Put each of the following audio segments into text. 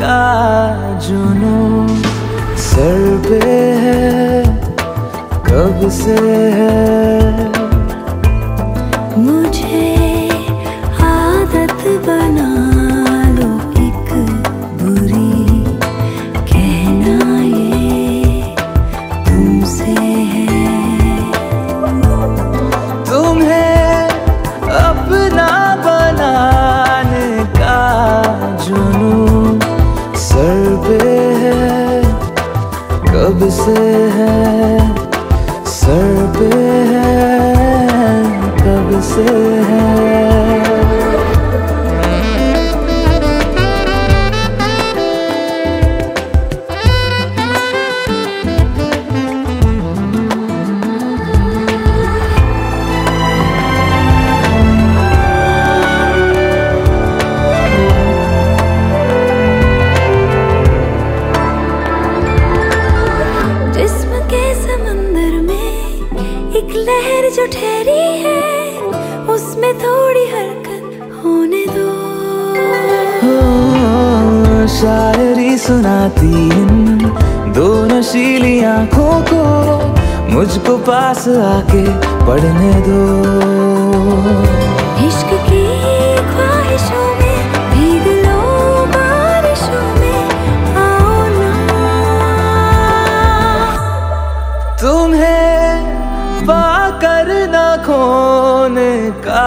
का जुनू सर पे है कब से है? मुझे आदत बना से है। जिस्म के समंदर में एक लहर जो ठहरी है। उसमें थोड़ी हरकत होने दो। हो, शायरी सुनाती इन दो नशीली आँखों को मुझको पास आके पढ़ने दो। इश्क की ख्वाहिशों में भीग लो बारिशों में आओ ना। तुम्हें पाकर न खोने का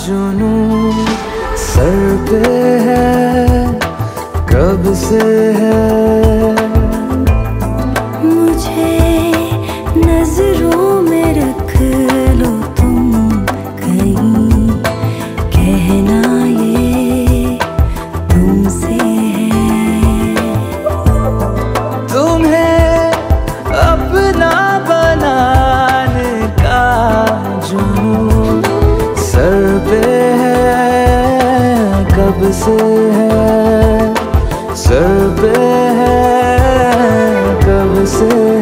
जुनून सर है कब से है? पे है कब से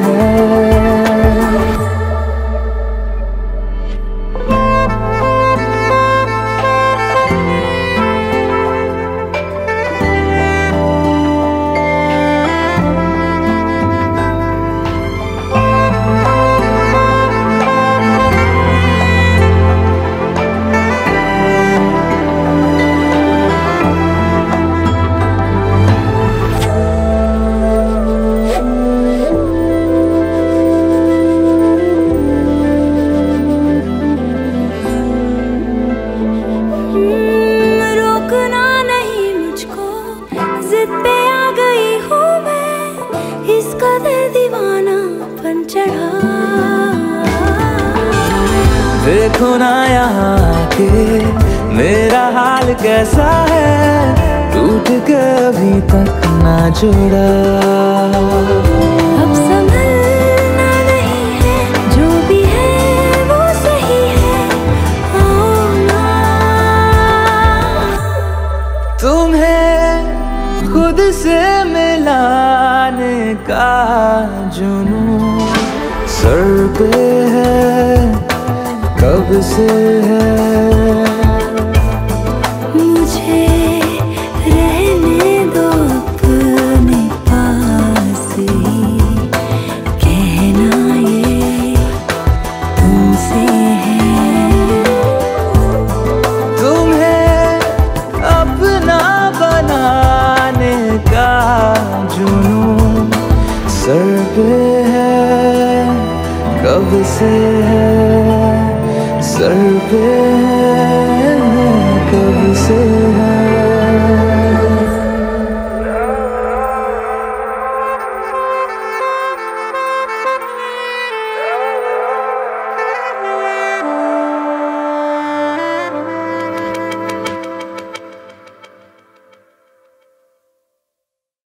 देखो ना यहाँ के। मेरा हाल कैसा है? टूट के अभी तक ना जुड़ा। अब संभलना नहीं है जो भी है वो सही है। आओ ना तुम्हें खुद से मिलाने का जुनून सर पे है। कब से है? मुझे रहने दो अपने पास ही कहना ये तुमसे है। तुम्हें अपना बनाने का जुनून सर पे है। कब से है? सर पे है